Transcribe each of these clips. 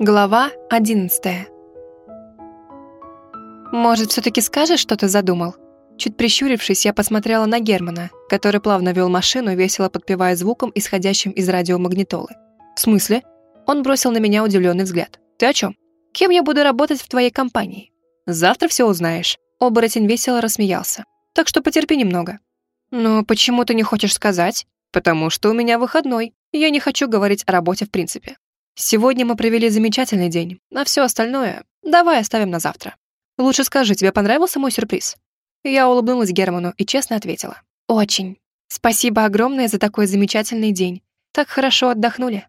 Глава 11 «Может, все-таки скажешь, что ты задумал?» Чуть прищурившись, я посмотрела на Германа, который плавно вел машину, весело подпевая звуком, исходящим из радиомагнитолы. «В смысле?» Он бросил на меня удивленный взгляд. «Ты о чем? Кем я буду работать в твоей компании?» «Завтра все узнаешь». Оборотень весело рассмеялся. «Так что потерпи немного». «Но почему ты не хочешь сказать?» «Потому что у меня выходной. Я не хочу говорить о работе в принципе. Сегодня мы провели замечательный день, а все остальное давай оставим на завтра. Лучше скажи, тебе понравился мой сюрприз?» Я улыбнулась Герману и честно ответила. «Очень. Спасибо огромное за такой замечательный день. Так хорошо отдохнули».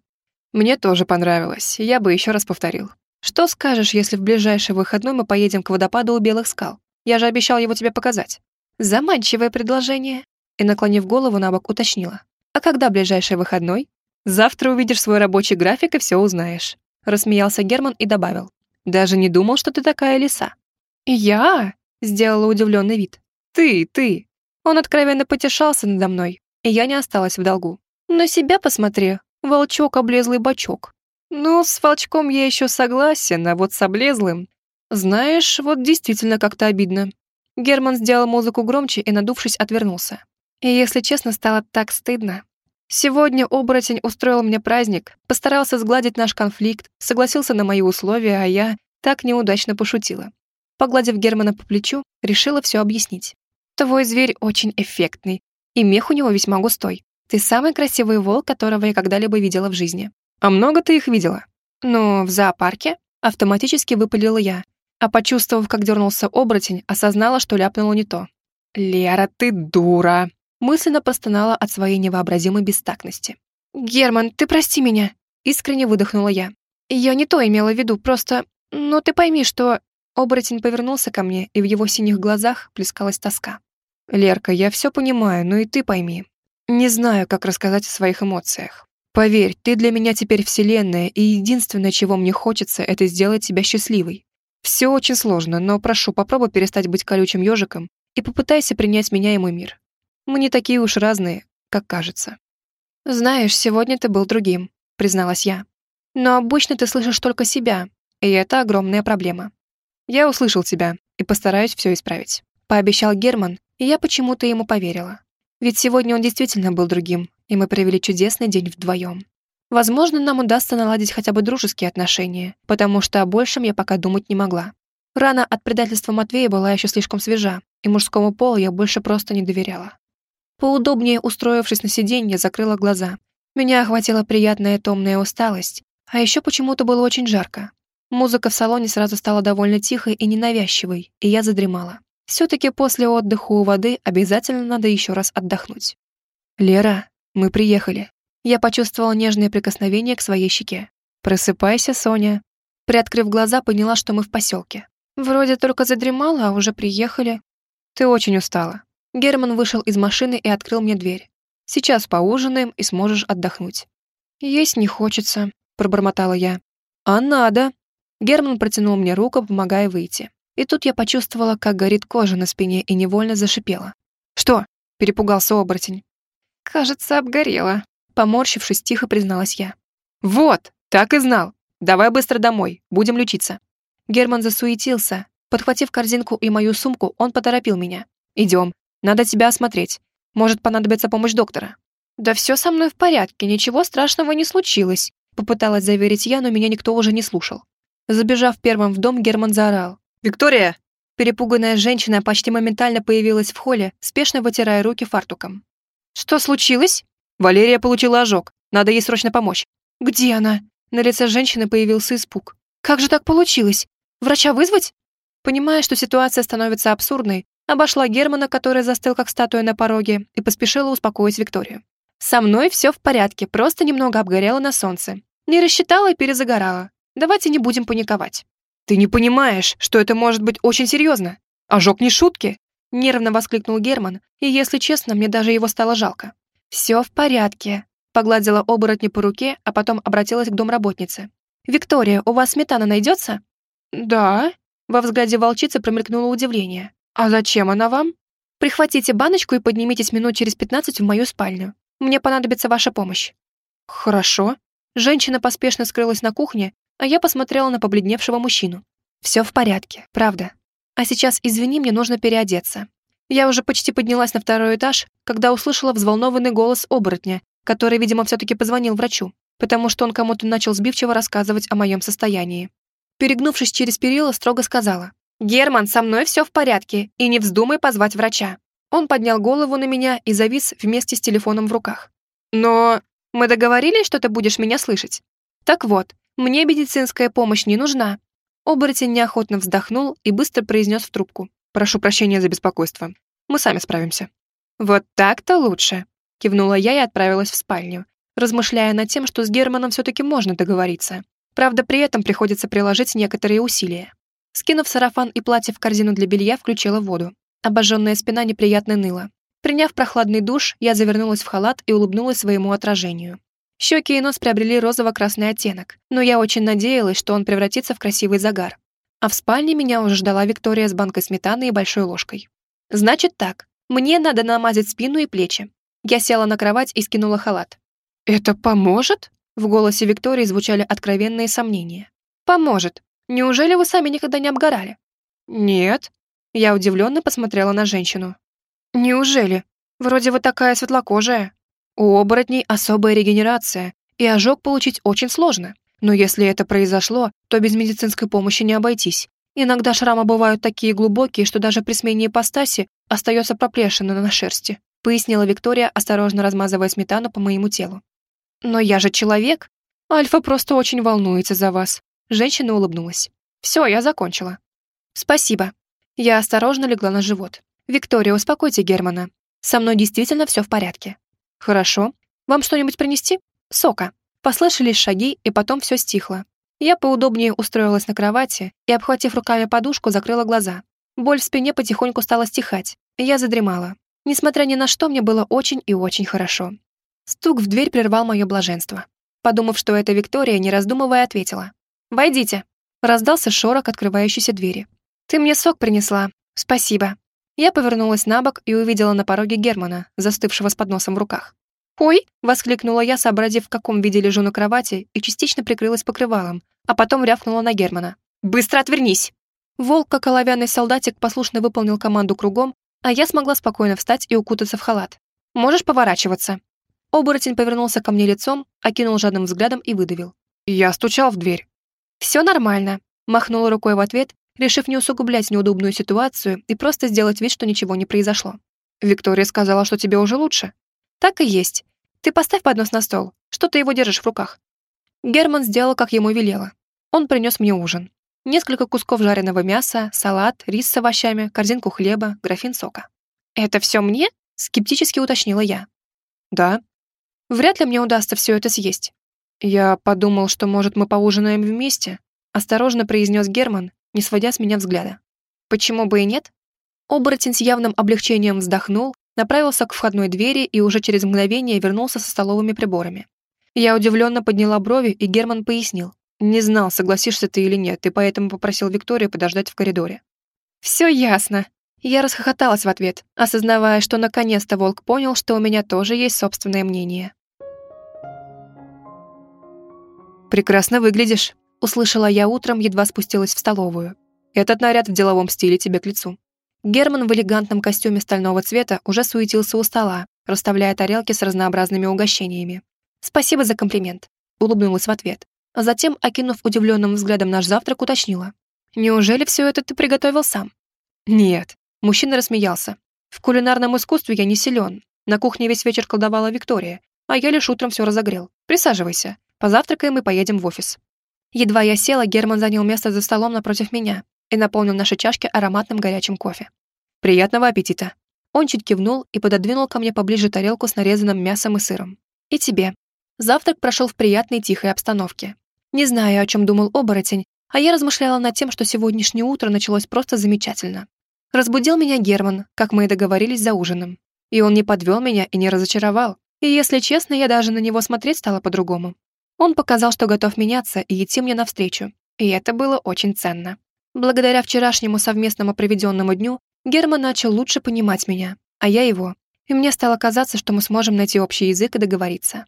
«Мне тоже понравилось. Я бы еще раз повторил. Что скажешь, если в ближайший выходной мы поедем к водопаду у Белых скал? Я же обещал его тебе показать». Заманчивое предложение. И, наклонив голову на бок, уточнила. «А когда ближайший выходной?» Завтра увидишь свой рабочий график и все узнаешь». Рассмеялся Герман и добавил. «Даже не думал, что ты такая лиса». «Я?» — сделала удивленный вид. «Ты, ты». Он откровенно потешался надо мной, и я не осталась в долгу. «На себя посмотри, волчок облезлый бачок». «Ну, с волчком я еще согласен, а вот с облезлым...» «Знаешь, вот действительно как-то обидно». Герман сделал музыку громче и, надувшись, отвернулся. И, если честно, стало так стыдно. Сегодня оборотень устроил мне праздник, постарался сгладить наш конфликт, согласился на мои условия, а я так неудачно пошутила. Погладив Германа по плечу, решила все объяснить. Твой зверь очень эффектный, и мех у него весьма густой. Ты самый красивый волк, которого я когда-либо видела в жизни. А много ты их видела? Ну, в зоопарке. Автоматически выпалила я, а почувствовав, как дернулся оборотень, осознала, что ляпнула не то. «Лера, ты дура!» Мысленно простонала от своей невообразимой бестактности. «Герман, ты прости меня!» Искренне выдохнула я. «Я не то имела в виду, просто... Ну, ты пойми, что...» Оборотень повернулся ко мне, и в его синих глазах плескалась тоска. «Лерка, я все понимаю, но и ты пойми. Не знаю, как рассказать о своих эмоциях. Поверь, ты для меня теперь вселенная, и единственное, чего мне хочется, это сделать тебя счастливой. Все очень сложно, но прошу, попробуй перестать быть колючим ежиком и попытайся принять меня и мой мир. Мы не такие уж разные, как кажется. «Знаешь, сегодня ты был другим», — призналась я. «Но обычно ты слышишь только себя, и это огромная проблема. Я услышал тебя и постараюсь все исправить», — пообещал Герман, и я почему-то ему поверила. Ведь сегодня он действительно был другим, и мы провели чудесный день вдвоем. Возможно, нам удастся наладить хотя бы дружеские отношения, потому что о большем я пока думать не могла. Рана от предательства Матвея была еще слишком свежа, и мужскому полу я больше просто не доверяла. Поудобнее устроившись на сиденье, закрыла глаза. Меня охватила приятная томная усталость, а еще почему-то было очень жарко. Музыка в салоне сразу стала довольно тихой и ненавязчивой, и я задремала. Все-таки после отдыха у воды обязательно надо еще раз отдохнуть. «Лера, мы приехали». Я почувствовала нежное прикосновение к своей щеке. «Просыпайся, Соня». Приоткрыв глаза, поняла, что мы в поселке. Вроде только задремала, а уже приехали. Ты очень устала. Герман вышел из машины и открыл мне дверь. «Сейчас поужинаем и сможешь отдохнуть». «Есть не хочется», — пробормотала я. «А надо». Герман протянул мне руку, помогая выйти. И тут я почувствовала, как горит кожа на спине и невольно зашипела. «Что?» — перепугался оборотень. «Кажется, обгорела», — поморщившись, тихо призналась я. «Вот, так и знал. Давай быстро домой, будем лечиться». Герман засуетился. Подхватив корзинку и мою сумку, он поторопил меня. «Идем, надо тебя осмотреть. Может понадобится помощь доктора». «Да все со мной в порядке, ничего страшного не случилось», попыталась заверить я, но меня никто уже не слушал. Забежав первым в дом, Герман заорал. «Виктория!» Перепуганная женщина почти моментально появилась в холле, спешно вытирая руки фартуком. «Что случилось?» «Валерия получила ожог. Надо ей срочно помочь». «Где она?» На лице женщины появился испуг. «Как же так получилось? Врача вызвать?» Понимая, что ситуация становится абсурдной, обошла Германа, который застыл как статуя на пороге, и поспешила успокоить Викторию. «Со мной все в порядке, просто немного обгорела на солнце. Не рассчитала и перезагорала. Давайте не будем паниковать». «Ты не понимаешь, что это может быть очень серьезно. Ожог не шутки!» Нервно воскликнул Герман, и, если честно, мне даже его стало жалко. «Все в порядке», — погладила оборотня по руке, а потом обратилась к домработнице. «Виктория, у вас сметана найдется?» «Да». Во взгляде волчицы промелькнуло удивление. «А зачем она вам?» «Прихватите баночку и поднимитесь минут через пятнадцать в мою спальню. Мне понадобится ваша помощь». «Хорошо». Женщина поспешно скрылась на кухне, а я посмотрела на побледневшего мужчину. Все в порядке, правда. А сейчас, извини, мне нужно переодеться. Я уже почти поднялась на второй этаж, когда услышала взволнованный голос оборотня, который, видимо, все-таки позвонил врачу, потому что он кому-то начал сбивчиво рассказывать о моем состоянии. Перегнувшись через перила, строго сказала. «Герман, со мной все в порядке, и не вздумай позвать врача». Он поднял голову на меня и завис вместе с телефоном в руках. «Но мы договорились, что ты будешь меня слышать? Так вот, мне медицинская помощь не нужна». Оборотень неохотно вздохнул и быстро произнес в трубку. «Прошу прощения за беспокойство. Мы сами справимся». «Вот так-то лучше», — кивнула я и отправилась в спальню, размышляя над тем, что с Германом все-таки можно договориться. Правда, при этом приходится приложить некоторые усилия. Скинув сарафан и платье в корзину для белья, включила воду. Обожженная спина неприятно ныла. Приняв прохладный душ, я завернулась в халат и улыбнулась своему отражению. Щеки и нос приобрели розово-красный оттенок, но я очень надеялась, что он превратится в красивый загар. А в спальне меня уже ждала Виктория с банкой сметаны и большой ложкой. «Значит так, мне надо намазать спину и плечи». Я села на кровать и скинула халат. «Это поможет?» В голосе Виктории звучали откровенные сомнения. «Поможет. Неужели вы сами никогда не обгорали?» «Нет». Я удивленно посмотрела на женщину. «Неужели? Вроде вы такая светлокожая. У оборотней особая регенерация, и ожог получить очень сложно. Но если это произошло, то без медицинской помощи не обойтись. Иногда шрамы бывают такие глубокие, что даже при смене ипостаси остается проплешина на шерсти», пояснила Виктория, осторожно размазывая сметану по моему телу. «Но я же человек. Альфа просто очень волнуется за вас». Женщина улыбнулась. «Все, я закончила». «Спасибо». Я осторожно легла на живот. «Виктория, успокойте Германа. Со мной действительно все в порядке». «Хорошо. Вам что-нибудь принести? Сока». Послышались шаги, и потом все стихло. Я поудобнее устроилась на кровати и, обхватив руками подушку, закрыла глаза. Боль в спине потихоньку стала стихать, я задремала. Несмотря ни на что, мне было очень и очень хорошо. Стук в дверь прервал мое блаженство. Подумав, что это Виктория, не раздумывая, ответила. «Войдите». Раздался шорох открывающейся двери. «Ты мне сок принесла. Спасибо». Я повернулась на бок и увидела на пороге Германа, застывшего с подносом в руках. «Ой!» — воскликнула я, сообразив, в каком виде лежу на кровати, и частично прикрылась покрывалом, а потом рявкнула на Германа. «Быстро отвернись!» Волк, как оловянный солдатик, послушно выполнил команду кругом, а я смогла спокойно встать и укутаться в халат. «Можешь поворачиваться?» Оборотень повернулся ко мне лицом, окинул жадным взглядом и выдавил. Я стучал в дверь. «Все нормально», — махнула рукой в ответ, решив не усугублять неудобную ситуацию и просто сделать вид, что ничего не произошло. «Виктория сказала, что тебе уже лучше». «Так и есть. Ты поставь поднос на стол. Что ты его держишь в руках?» Герман сделал, как ему велело. Он принес мне ужин. Несколько кусков жареного мяса, салат, рис с овощами, корзинку хлеба, графин сока. «Это все мне?» — скептически уточнила я. «Да», Вряд ли мне удастся все это съесть. Я подумал, что, может, мы поужинаем вместе, осторожно произнес Герман, не сводя с меня взгляда. Почему бы и нет? Оборотень с явным облегчением вздохнул, направился к входной двери и уже через мгновение вернулся со столовыми приборами. Я удивленно подняла брови, и Герман пояснил. «Не знал, согласишься ты или нет, и поэтому попросил Викторию подождать в коридоре». «Все ясно». Я расхохоталась в ответ, осознавая, что наконец-то волк понял, что у меня тоже есть собственное мнение. «Прекрасно выглядишь», — услышала я утром, едва спустилась в столовую. «Этот наряд в деловом стиле тебе к лицу». Герман в элегантном костюме стального цвета уже суетился у стола, расставляя тарелки с разнообразными угощениями. «Спасибо за комплимент», — улыбнулась в ответ. А затем, окинув удивленным взглядом наш завтрак, уточнила. «Неужели все это ты приготовил сам?» «Нет», — мужчина рассмеялся. «В кулинарном искусстве я не силен. На кухне весь вечер колдовала Виктория, а я лишь утром все разогрел. Присаживайся. Позавтракаем и поедем в офис». Едва я села, Герман занял место за столом напротив меня и наполнил наши чашки ароматным горячим кофе. «Приятного аппетита!» Он чуть кивнул и пододвинул ко мне поближе тарелку с нарезанным мясом и сыром. «И тебе». Завтрак прошел в приятной тихой обстановке. Не знаю, о чем думал оборотень, а я размышляла над тем, что сегодняшнее утро началось просто замечательно. Разбудил меня Герман, как мы и договорились за ужином. И он не подвел меня и не разочаровал. И, если честно, я даже на него смотреть стала по-другому. Он показал, что готов меняться и идти мне навстречу, и это было очень ценно. Благодаря вчерашнему совместному проведенному дню Герман начал лучше понимать меня, а я его, и мне стало казаться, что мы сможем найти общий язык и договориться.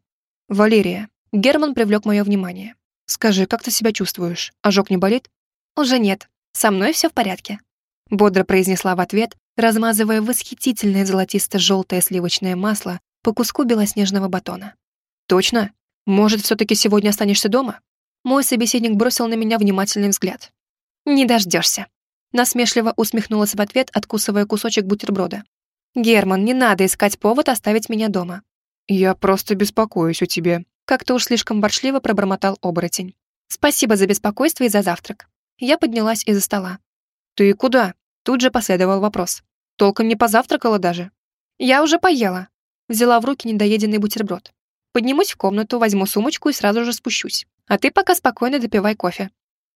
«Валерия», Герман привлек мое внимание. «Скажи, как ты себя чувствуешь? Ожог не болит?» «Уже нет. Со мной все в порядке», — бодро произнесла в ответ, размазывая восхитительное золотисто-желтое сливочное масло по куску белоснежного батона. «Точно? Может, все-таки сегодня останешься дома?» Мой собеседник бросил на меня внимательный взгляд. «Не дождешься», — насмешливо усмехнулась в ответ, откусывая кусочек бутерброда. «Герман, не надо искать повод оставить меня дома». «Я просто беспокоюсь о тебе», как-то уж слишком борчливо пробормотал оборотень. «Спасибо за беспокойство и за завтрак». Я поднялась из-за стола. «Ты куда?» Тут же последовал вопрос. «Толком не позавтракала даже?» «Я уже поела». Взяла в руки недоеденный бутерброд. Поднимусь в комнату, возьму сумочку и сразу же спущусь. А ты пока спокойно допивай кофе.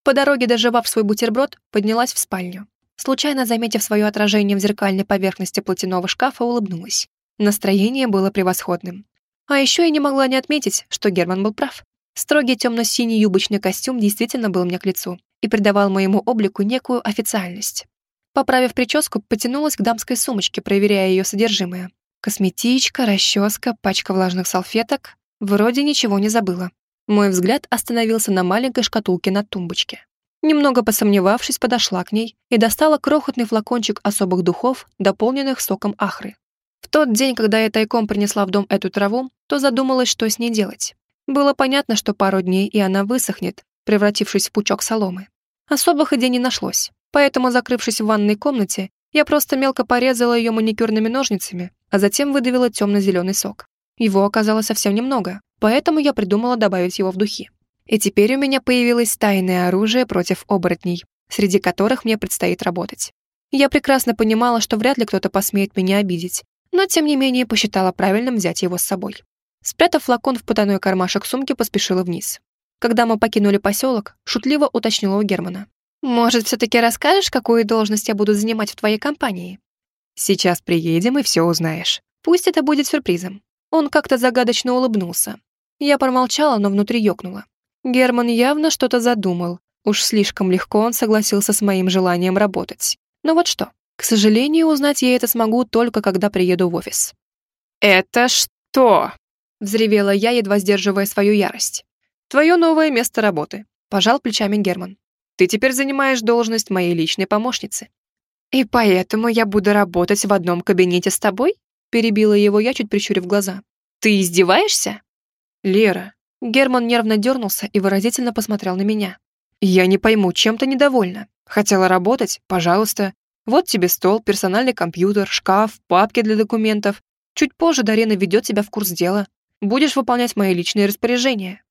По дороге, доживав свой бутерброд, поднялась в спальню. Случайно заметив свое отражение в зеркальной поверхности платяного шкафа, улыбнулась. Настроение было превосходным. А еще я не могла не отметить, что Герман был прав. Строгий темно-синий юбочный костюм действительно был мне к лицу и придавал моему облику некую официальность. Поправив прическу, потянулась к дамской сумочке, проверяя ее содержимое. Косметичка, расческа, пачка влажных салфеток. Вроде ничего не забыла. Мой взгляд остановился на маленькой шкатулке на тумбочке. Немного посомневавшись, подошла к ней и достала крохотный флакончик особых духов, дополненных соком ахры. В тот день, когда я тайком принесла в дом эту траву, то задумалась, что с ней делать. Было понятно, что пару дней, и она высохнет, превратившись в пучок соломы. Особых идей не нашлось, поэтому, закрывшись в ванной комнате, я просто мелко порезала ее маникюрными ножницами, а затем выдавила темно-зеленый сок. Его оказалось совсем немного, поэтому я придумала добавить его в духи. И теперь у меня появилось тайное оружие против оборотней, среди которых мне предстоит работать. Я прекрасно понимала, что вряд ли кто-то посмеет меня обидеть, но тем не менее посчитала правильным взять его с собой. Спрятав флакон в потайной кармашек сумки, поспешила вниз. Когда мы покинули поселок, шутливо уточнила у Германа. «Может, все-таки расскажешь, какую должность я буду занимать в твоей компании?» «Сейчас приедем и все узнаешь. Пусть это будет сюрпризом». Он как-то загадочно улыбнулся. Я промолчала, но внутри ёкнула. Герман явно что-то задумал. Уж слишком легко он согласился с моим желанием работать. Но вот что, к сожалению, узнать я это смогу только когда приеду в офис. «Это что?» — взревела я, едва сдерживая свою ярость. «Твое новое место работы», — пожал плечами Герман. «Ты теперь занимаешь должность моей личной помощницы». «И поэтому я буду работать в одном кабинете с тобой?» — перебила его я, чуть прищурив глаза. «Ты издеваешься?» «Лера». Герман нервно дернулся и выразительно посмотрел на меня. «Я не пойму, чем ты недовольна. Хотела работать? Пожалуйста. Вот тебе стол, персональный компьютер, шкаф, папки для документов. Чуть позже Дарина ведет тебя в курс дела. Будешь выполнять мои личные распоряжения.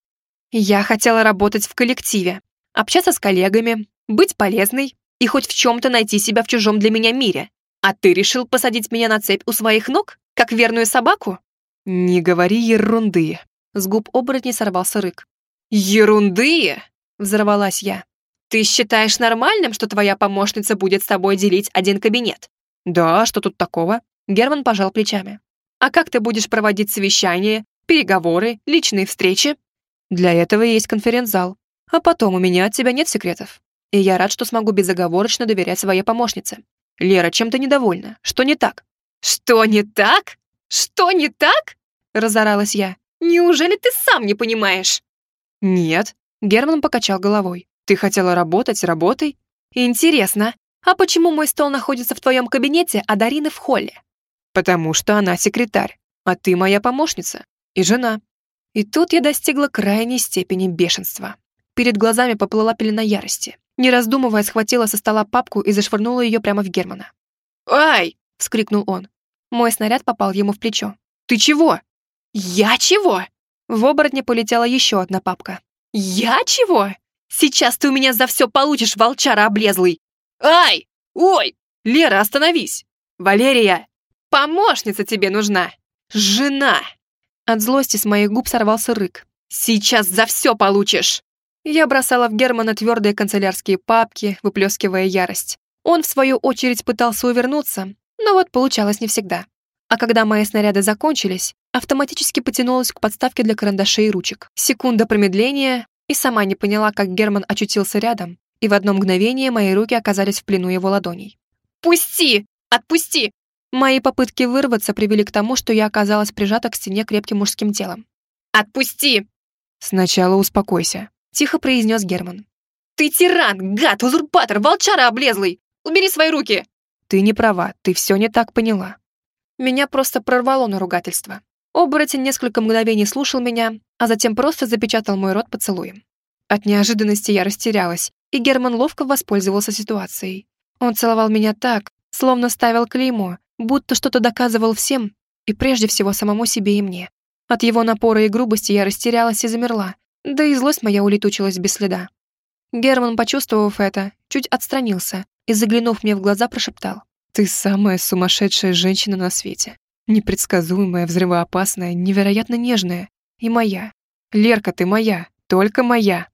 Я хотела работать в коллективе, общаться с коллегами, быть полезной и хоть в чем-то найти себя в чужом для меня мире. А ты решил посадить меня на цепь у своих ног, как верную собаку? Не говори ерунды. С губ оборотни сорвался рык. Ерунды? Взорвалась я. Ты считаешь нормальным, что твоя помощница будет с тобой делить один кабинет? Да, что тут такого? Герман пожал плечами. А как ты будешь проводить совещания, переговоры, личные встречи? Для этого есть конференц-зал. А потом у меня от тебя нет секретов. И я рад, что смогу безоговорочно доверять своей помощнице. Лера, чем ты недовольна? Что не так? Что не так? Что не так? Разоралась я. Неужели ты сам не понимаешь? Нет. Герман покачал головой. Ты хотела работать, работай. Интересно, а почему мой стол находится в твоем кабинете, а Дарина в холле? Потому что она секретарь, а ты моя помощница и жена. И тут я достигла крайней степени бешенства. Перед глазами поплыла пелена ярости. Не раздумывая, схватила со стола папку и зашвырнула ее прямо в Германа. «Ай!» — вскрикнул он. Мой снаряд попал ему в плечо. «Ты чего?» «Я чего?» В оборотне полетела еще одна папка. «Я чего?» Сейчас ты у меня за все получишь, волчара облезлый! Ай! Ой! Лера, остановись! Валерия! Помощница тебе нужна! Жена!» От злости с моих губ сорвался рык. «Сейчас за все получишь!» Я бросала в Германа твердые канцелярские папки, выплескивая ярость. Он, в свою очередь, пытался увернуться, но вот получалось не всегда. А когда мои снаряды закончились, автоматически потянулась к подставке для карандашей и ручек. Секунда промедления, и сама не поняла, как Герман очутился рядом, и в одно мгновение мои руки оказались в плену его ладоней. «Пусти! Отпусти!» Мои попытки вырваться привели к тому, что я оказалась прижата к стене крепким мужским телом. «Отпусти!» «Сначала успокойся». Тихо произнес Герман. «Ты тиран, гад, узурпатор, волчара облезлый! Убери свои руки!» «Ты не права, ты все не так поняла». Меня просто прорвало на ругательство. Оборотень несколько мгновений слушал меня, а затем просто запечатал мой рот поцелуем. От неожиданности я растерялась, и Герман ловко воспользовался ситуацией. Он целовал меня так, словно ставил клеймо, будто что-то доказывал всем, и прежде всего самому себе и мне. От его напора и грубости я растерялась и замерла, да и злость моя улетучилась без следа. Герман, почувствовав это, чуть отстранился и, заглянув мне в глаза, прошептал. «Ты самая сумасшедшая женщина на свете. Непредсказуемая, взрывоопасная, невероятно нежная. И моя. Лерка, ты моя. Только моя.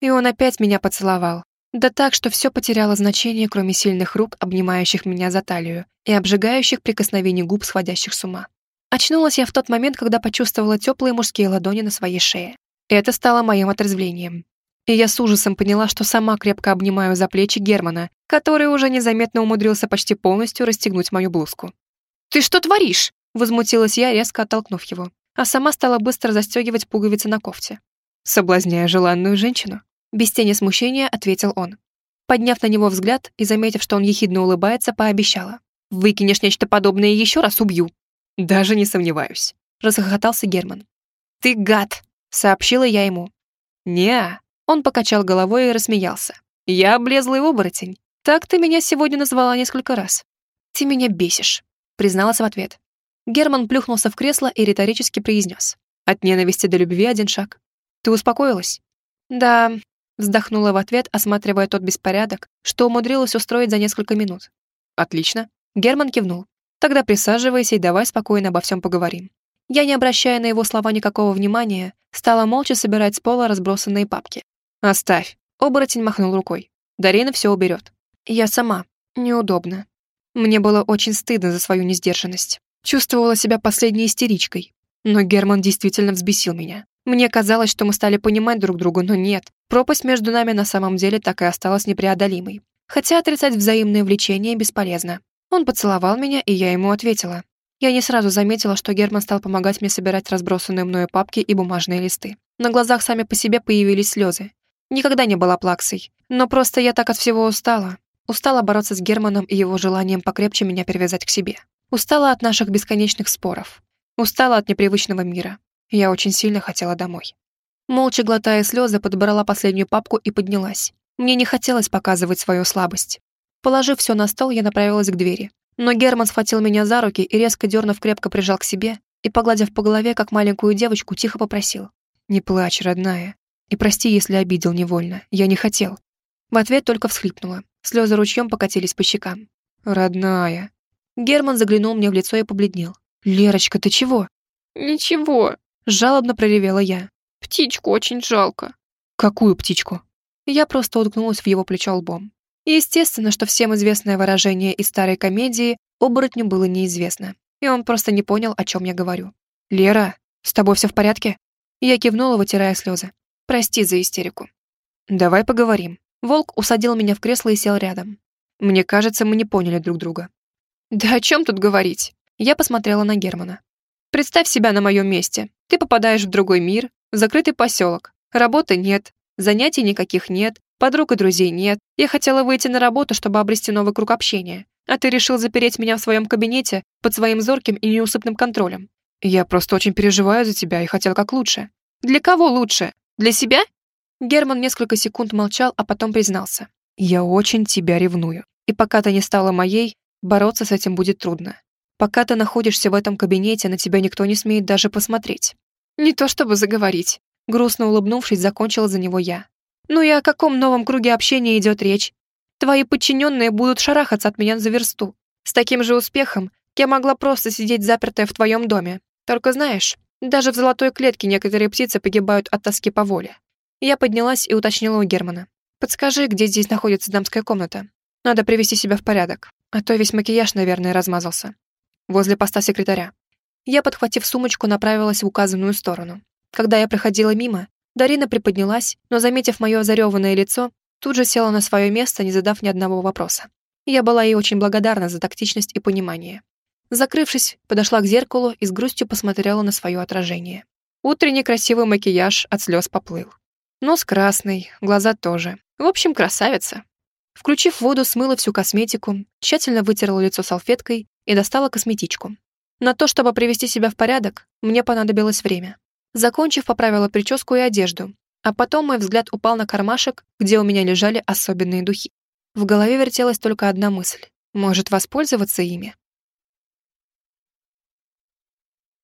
И он опять меня поцеловал. Да так, что все потеряло значение, кроме сильных рук, обнимающих меня за талию и обжигающих прикосновений губ, сводящих с ума. Очнулась я в тот момент, когда почувствовала теплые мужские ладони на своей шее. Это стало моим отрезвлением. И я с ужасом поняла, что сама крепко обнимаю за плечи Германа, который уже незаметно умудрился почти полностью расстегнуть мою блузку. «Ты что творишь?» Возмутилась я, резко оттолкнув его, а сама стала быстро застегивать пуговицы на кофте. Соблазняя желанную женщину. Без тени смущения ответил он. Подняв на него взгляд и заметив, что он ехидно улыбается, пообещала. «Выкинешь нечто подобное еще раз убью». «Даже не сомневаюсь», — расхохотался Герман. «Ты гад», — сообщила я ему. не Он покачал головой и рассмеялся. «Я облезлый оборотень. Так ты меня сегодня назвала несколько раз». «Ты меня бесишь», — призналась в ответ. Герман плюхнулся в кресло и риторически произнес. «От ненависти до любви один шаг. Ты успокоилась?» «Да», — вздохнула в ответ, осматривая тот беспорядок, что умудрилась устроить за несколько минут. «Отлично». Герман кивнул. «Тогда присаживайся и давай спокойно обо всем поговорим». Я, не обращая на его слова никакого внимания, стала молча собирать с пола разбросанные папки. «Оставь», — оборотень махнул рукой. «Дарина все уберет». «Я сама. Неудобно». Мне было очень стыдно за свою несдержанность. Чувствовала себя последней истеричкой. Но Герман действительно взбесил меня. Мне казалось, что мы стали понимать друг друга, но нет. Пропасть между нами на самом деле так и осталась непреодолимой. Хотя отрицать взаимное влечение бесполезно. Он поцеловал меня, и я ему ответила. Я не сразу заметила, что Герман стал помогать мне собирать разбросанные мною папки и бумажные листы. На глазах сами по себе появились слезы. Никогда не была плаксой, но просто я так от всего устала. Устала бороться с Германом и его желанием покрепче меня перевязать к себе. Устала от наших бесконечных споров. Устала от непривычного мира. Я очень сильно хотела домой. Молча глотая слезы, подобрала последнюю папку и поднялась. Мне не хотелось показывать свою слабость. Положив все на стол, я направилась к двери. Но Герман схватил меня за руки и, резко дернув, крепко прижал к себе и, погладив по голове, как маленькую девочку, тихо попросил. «Не плачь, родная. И прости, если обидел невольно. Я не хотел». В ответ только всхлипнула. Слезы ручьем покатились по щекам. «Родная», Герман заглянул мне в лицо и побледнел. «Лерочка, ты чего?» «Ничего», — жалобно проревела я. «Птичку очень жалко». «Какую птичку?» Я просто уткнулась в его плечо лбом. Естественно, что всем известное выражение из старой комедии оборотню было неизвестно, и он просто не понял, о чем я говорю. «Лера, с тобой все в порядке?» Я кивнула, вытирая слезы. «Прости за истерику». «Давай поговорим». Волк усадил меня в кресло и сел рядом. Мне кажется, мы не поняли друг друга. Да о чем тут говорить? Я посмотрела на Германа. Представь себя на моем месте. Ты попадаешь в другой мир, в закрытый поселок. Работы нет, занятий никаких нет, подруг и друзей нет. Я хотела выйти на работу, чтобы обрести новый круг общения. А ты решил запереть меня в своем кабинете под своим зорким и неусыпным контролем. Я просто очень переживаю за тебя и хотел как лучше. Для кого лучше? Для себя? Герман несколько секунд молчал, а потом признался. Я очень тебя ревную. И пока ты не стала моей, Бороться с этим будет трудно. Пока ты находишься в этом кабинете, на тебя никто не смеет даже посмотреть. Не то чтобы заговорить. Грустно улыбнувшись, закончила за него я. Ну и о каком новом круге общения идет речь? Твои подчиненные будут шарахаться от меня за версту. С таким же успехом я могла просто сидеть запертая в твоем доме. Только знаешь, даже в золотой клетке некоторые птицы погибают от тоски по воле. Я поднялась и уточнила у Германа. «Подскажи, где здесь находится дамская комната? Надо привести себя в порядок. А то весь макияж, наверное, размазался. Возле поста секретаря. Я, подхватив сумочку, направилась в указанную сторону. Когда я проходила мимо, Дарина приподнялась, но, заметив мое озареванное лицо, тут же села на свое место, не задав ни одного вопроса. Я была ей очень благодарна за тактичность и понимание. Закрывшись, подошла к зеркалу и с грустью посмотрела на свое отражение. Утренний красивый макияж от слез поплыл. Нос красный, глаза тоже. В общем, красавица. Включив воду, смыла всю косметику, тщательно вытерла лицо салфеткой и достала косметичку. На то, чтобы привести себя в порядок, мне понадобилось время. Закончив, поправила прическу и одежду, а потом мой взгляд упал на кармашек, где у меня лежали особенные духи. В голове вертелась только одна мысль. Может, воспользоваться ими?